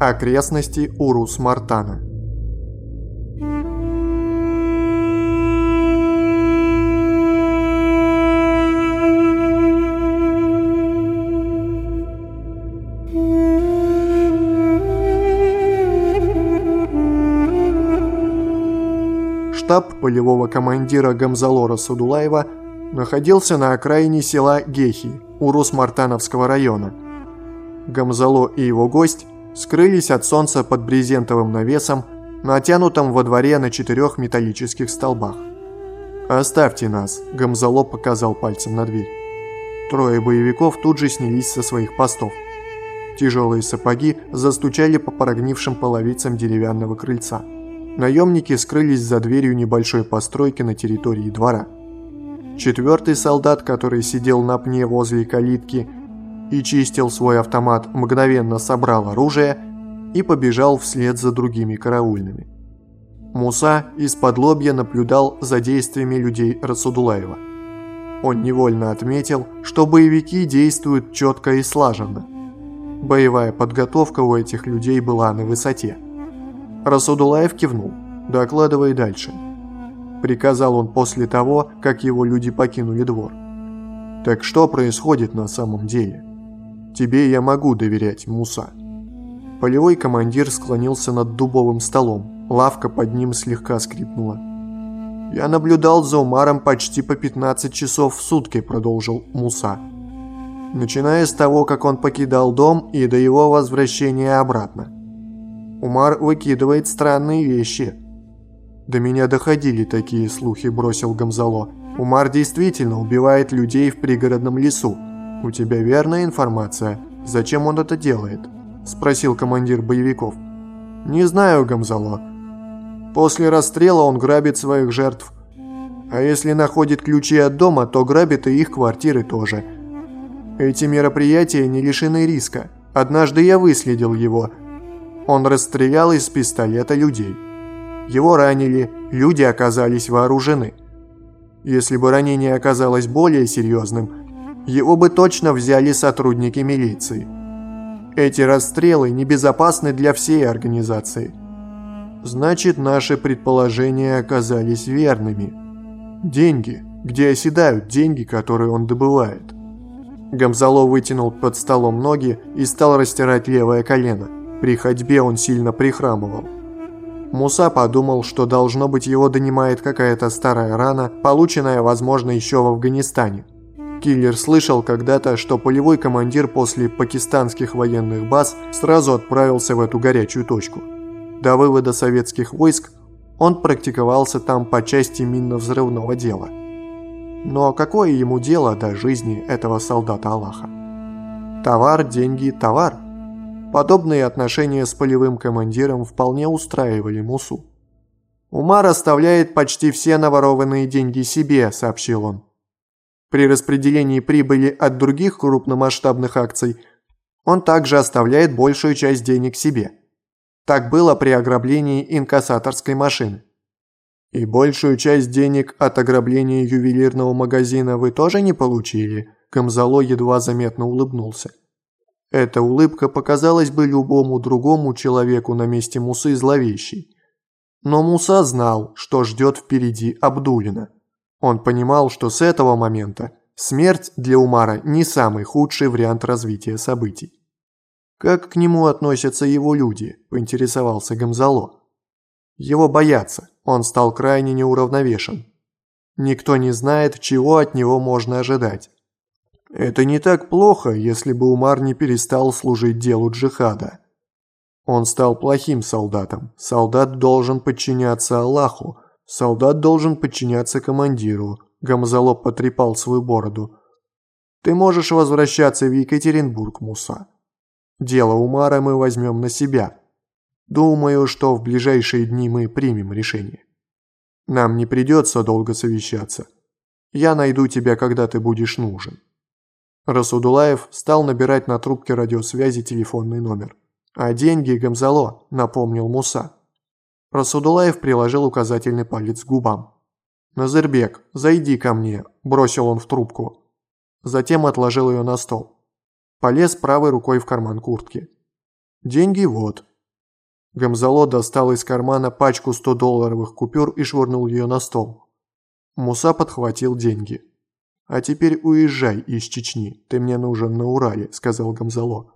Окрестности Урус-Мартана. Штаб полевого командира Гамзалора Садулаева находился на окраине села Гехи, Урус-Мартановского района. Гамзало и его гость скрылись от солнца под брезентовым навесом, натянутым во дворе на четырех металлических столбах. «Оставьте нас», – Гамзало показал пальцем на дверь. Трое боевиков тут же снялись со своих постов. Тяжелые сапоги застучали по прогнившим половицам деревянного крыльца. Наемники скрылись за дверью небольшой постройки на территории двора. Четвертый солдат, который сидел на пне возле калитки и чистил свой автомат, мгновенно собрал оружие и побежал вслед за другими караульными. Муса из-под лобья наблюдал за действиями людей Расудулаева. Он невольно отметил, что боевики действуют четко и слаженно. Боевая подготовка у этих людей была на высоте. Расудулаев кивнул, докладывая дальше. Приказал он после того, как его люди покинули двор. Так что происходит на самом деле? Тебе я могу доверять, Муса. Полевой командир склонился над дубовым столом. Лавка под ним слегка скрипнула. «Я наблюдал за Умаром почти по 15 часов в сутки», – продолжил Муса. «Начиная с того, как он покидал дом и до его возвращения обратно. Умар выкидывает странные вещи». «До меня доходили такие слухи», – бросил Гамзало. «Умар действительно убивает людей в пригородном лесу. «У тебя верная информация? Зачем он это делает?» – спросил командир боевиков. «Не знаю, Гамзало. После расстрела он грабит своих жертв. А если находит ключи от дома, то грабит и их квартиры тоже. Эти мероприятия не лишены риска. Однажды я выследил его. Он расстрелял из пистолета людей. Его ранили, люди оказались вооружены. Если бы ранение оказалось более серьезным – его бы точно взяли сотрудники милиции. Эти расстрелы небезопасны для всей организации. Значит, наши предположения оказались верными. Деньги. Где оседают деньги, которые он добывает? Гамзало вытянул под столом ноги и стал растирать левое колено. При ходьбе он сильно прихрамывал. Муса подумал, что должно быть его донимает какая-то старая рана, полученная, возможно, еще в Афганистане. Киллер слышал когда-то, что полевой командир после пакистанских военных баз сразу отправился в эту горячую точку. До вывода советских войск он практиковался там по части минно-взрывного дела. Но какое ему дело до жизни этого солдата Аллаха? Товар, деньги, товар. Подобные отношения с полевым командиром вполне устраивали Мусу. «Умар оставляет почти все наворованные деньги себе», – сообщил он. При распределении прибыли от других крупномасштабных акций он также оставляет большую часть денег себе. Так было при ограблении инкассаторской машины. И большую часть денег от ограбления ювелирного магазина вы тоже не получили? Камзало едва заметно улыбнулся. Эта улыбка показалась бы любому другому человеку на месте Мусы зловещей. Но Муса знал, что ждет впереди Абдулина. Он понимал, что с этого момента смерть для Умара не самый худший вариант развития событий. «Как к нему относятся его люди?» – поинтересовался Гамзало. «Его боятся, он стал крайне неуравновешен. Никто не знает, чего от него можно ожидать. Это не так плохо, если бы Умар не перестал служить делу джихада. Он стал плохим солдатом. Солдат должен подчиняться Аллаху, Солдат должен подчиняться командиру. Гамзало потрепал свою бороду. Ты можешь возвращаться в Екатеринбург, Муса. Дело Умара мы возьмем на себя. Думаю, что в ближайшие дни мы примем решение. Нам не придется долго совещаться. Я найду тебя, когда ты будешь нужен. Расудулаев стал набирать на трубке радиосвязи телефонный номер. «А деньги, Гамзало», — напомнил Муса. Расудулаев приложил указательный палец к губам. «Назырбек, зайди ко мне», – бросил он в трубку. Затем отложил ее на стол. Полез правой рукой в карман куртки. «Деньги вот». Гамзало достал из кармана пачку 100-долларовых купюр и швырнул ее на стол. Муса подхватил деньги. «А теперь уезжай из Чечни, ты мне нужен на Урале», – сказал Гамзало.